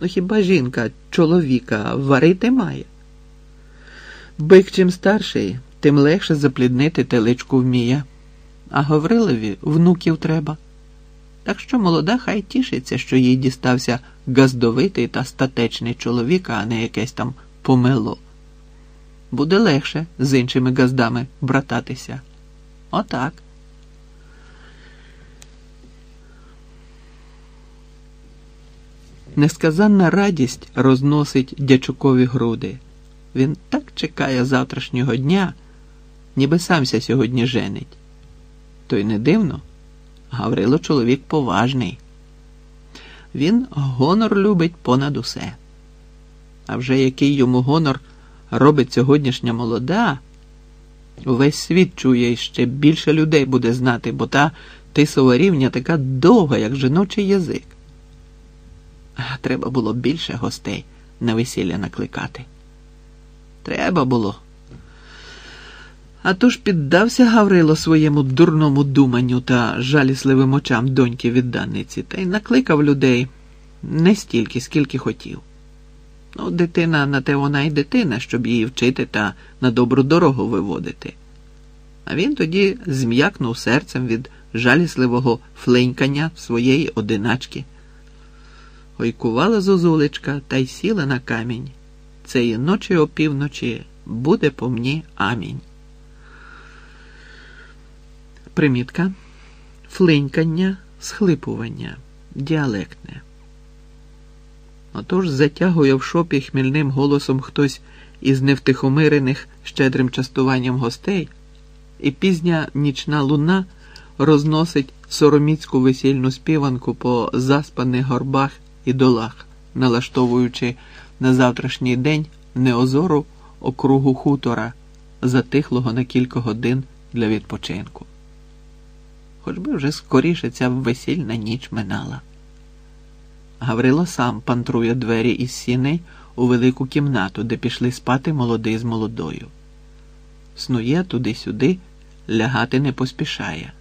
Ну хіба жінка чоловіка варити має? Бик чим старший, тим легше запліднити теличку вміє, а Гаврилові внуків треба. Так що молода хай тішиться, що їй дістався газдовитий та статечний чоловік, а не якесь там помило. Буде легше з іншими газдами брататися. Отак. Несказанна радість розносить дячукові груди. Він так чекає завтрашнього дня, ніби самся сьогодні женить. То й не дивно. Гаврило чоловік поважний. Він гонор любить понад усе. А вже який йому гонор робить сьогоднішня молода, увесь світ чує і ще більше людей буде знати, бо та тисова рівня така довга, як жіночий язик. Треба було більше гостей на весілля накликати. Треба було. А то ж піддався Гаврило своєму дурному думанню та жалісливим очам доньки відданиці та й накликав людей не стільки, скільки хотів. Ну, дитина на те вона й дитина, щоб її вчити та на добру дорогу виводити. А він тоді зм'якнув серцем від жалісливого фленькання своєї одиначки. Ойкувала зозулечка та й сіла на камінь. Цієї ночі опівночі буде по мені амінь. Примітка флинькання, схлипування, діалектне. Отож затягує в шопі хмільним голосом хтось із невтихомирених щедрим частуванням гостей, і пізня нічна луна розносить сороміцьку весільну співанку по заспаних горбах і долах, налаштовуючи на завтрашній день неозору округу хутора, затихлого на кілька годин для відпочинку. Хоч би вже скоріше ця весільна ніч минала. Гаврило сам пантрує двері із сіней у велику кімнату, де пішли спати молодий з молодою. Снує туди-сюди, лягати не поспішає.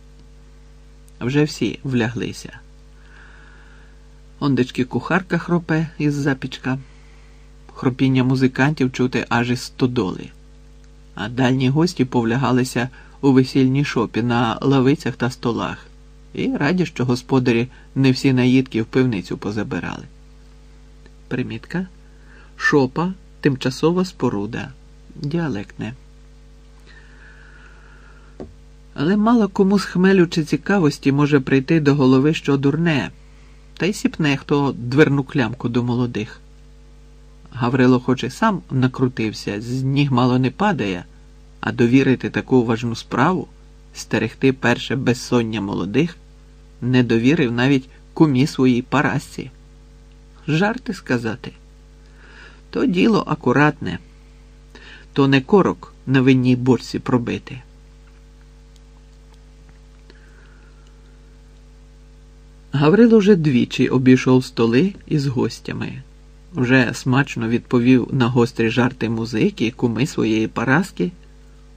Вже всі вляглися. Ондечки кухарка хропе із запічка, хропіння музикантів чути аж із стодоли, а дальні гості повлягалися у весільній шопі на лавицях та столах, і раді, що господарі не всі наїдки в пивницю позабирали. Примітка. Шопа тимчасова споруда, діалектне. Але мало кому з хмелю чи цікавості може прийти до голови що дурне, та й сіпне хто дверну клямку до молодих. Гаврило хоч і сам накрутився, з ніг мало не падає, а довірити таку важну справу, стерегти перше безсоння молодих, не довірив навіть кумі своїй парасці. Жарти сказати. То діло акуратне, то не корок на винній борці пробити. Гаврило вже двічі обійшов столи із гостями, вже смачно відповів на гострі жарти музики, куми своєї параски,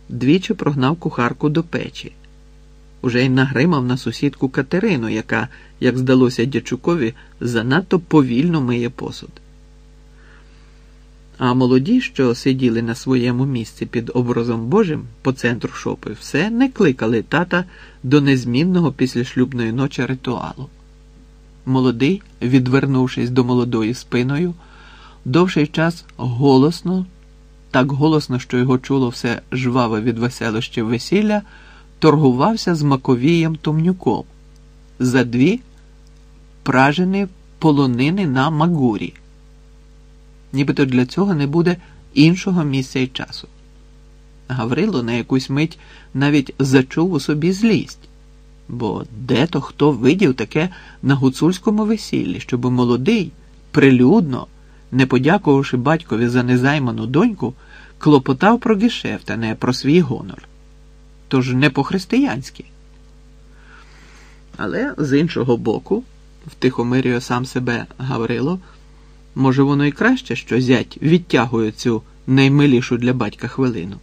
двічі прогнав кухарку до печі, уже й нагримав на сусідку Катерину, яка, як здалося дячукові, занадто повільно миє посуд. А молоді, що сиділи на своєму місці під образом Божим по центру шопи, все не кликали тата до незмінного післяшлюбної ночі ритуалу. Молодий, відвернувшись до молодої спиною, довший час голосно, так голосно, що його чуло все жваве від веселощів весілля, торгувався з Маковієм Томнюком за дві пражені полонини на Магурі. Нібито для цього не буде іншого місця і часу. Гаврило на якусь мить навіть зачув у собі злість. Бо де-то хто видів таке на гуцульському весіллі, щоб молодий, прилюдно, не подякувавши батькові за незайману доньку, клопотав про гешефт, а не про свій гонор. Тож не по-християнськи. Але з іншого боку, втихомирює сам себе Гаврило, може, воно і краще, що зять відтягує цю наймилішу для батька хвилину.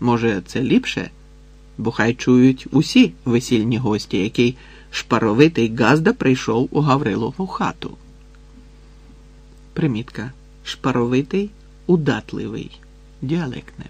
Може, це ліпше? Бо хай чують усі весільні гості, який шпаровитий Газда прийшов у Гаврилову хату. Примітка. Шпаровитий, удатливий. Діалектне.